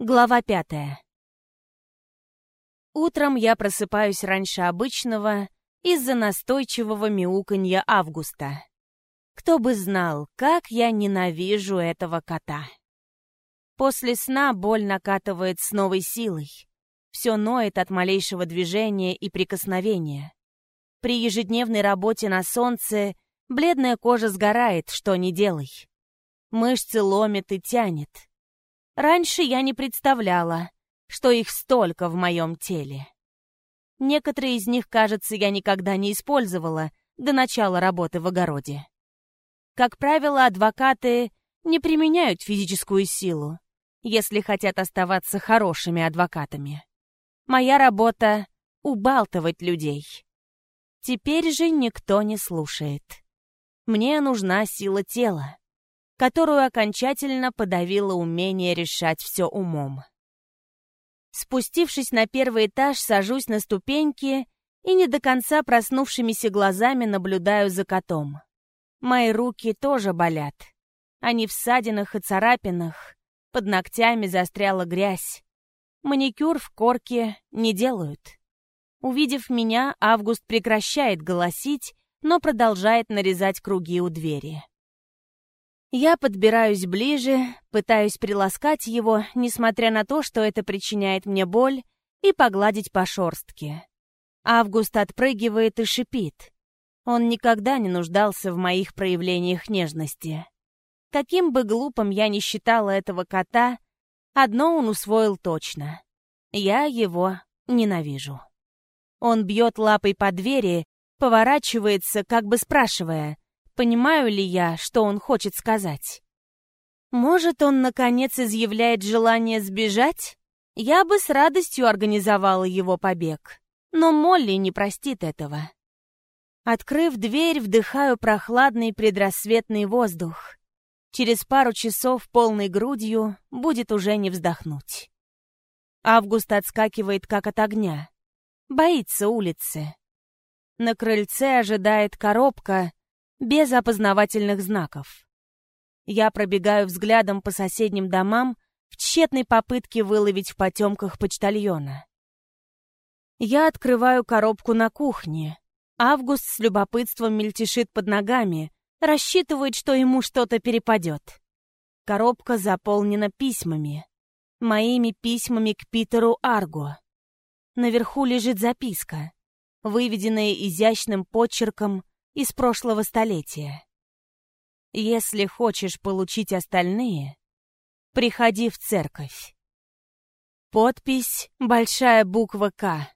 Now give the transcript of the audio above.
Глава пятая. Утром я просыпаюсь раньше обычного из-за настойчивого мяуканья Августа. Кто бы знал, как я ненавижу этого кота. После сна боль накатывает с новой силой. Все ноет от малейшего движения и прикосновения. При ежедневной работе на солнце бледная кожа сгорает, что не делай. Мышцы ломит и тянет. Раньше я не представляла, что их столько в моем теле. Некоторые из них, кажется, я никогда не использовала до начала работы в огороде. Как правило, адвокаты не применяют физическую силу, если хотят оставаться хорошими адвокатами. Моя работа — убалтывать людей. Теперь же никто не слушает. Мне нужна сила тела которую окончательно подавило умение решать все умом. Спустившись на первый этаж, сажусь на ступеньки и не до конца проснувшимися глазами наблюдаю за котом. Мои руки тоже болят. Они в ссадинах и царапинах, под ногтями застряла грязь. Маникюр в корке не делают. Увидев меня, Август прекращает голосить, но продолжает нарезать круги у двери. Я подбираюсь ближе, пытаюсь приласкать его, несмотря на то, что это причиняет мне боль, и погладить по шорстке. Август отпрыгивает и шипит. Он никогда не нуждался в моих проявлениях нежности. Каким бы глупым я ни считала этого кота, одно он усвоил точно. Я его ненавижу. Он бьет лапой по двери, поворачивается, как бы спрашивая, Понимаю ли я, что он хочет сказать? Может, он, наконец, изъявляет желание сбежать? Я бы с радостью организовала его побег. Но Молли не простит этого. Открыв дверь, вдыхаю прохладный предрассветный воздух. Через пару часов полной грудью будет уже не вздохнуть. Август отскакивает как от огня. Боится улицы. На крыльце ожидает коробка, без опознавательных знаков. Я пробегаю взглядом по соседним домам в тщетной попытке выловить в потемках почтальона. Я открываю коробку на кухне. Август с любопытством мельтешит под ногами, рассчитывает, что ему что-то перепадет. Коробка заполнена письмами. Моими письмами к Питеру Арго. Наверху лежит записка, выведенная изящным почерком из прошлого столетия. Если хочешь получить остальные, приходи в церковь. Подпись «Большая буква К».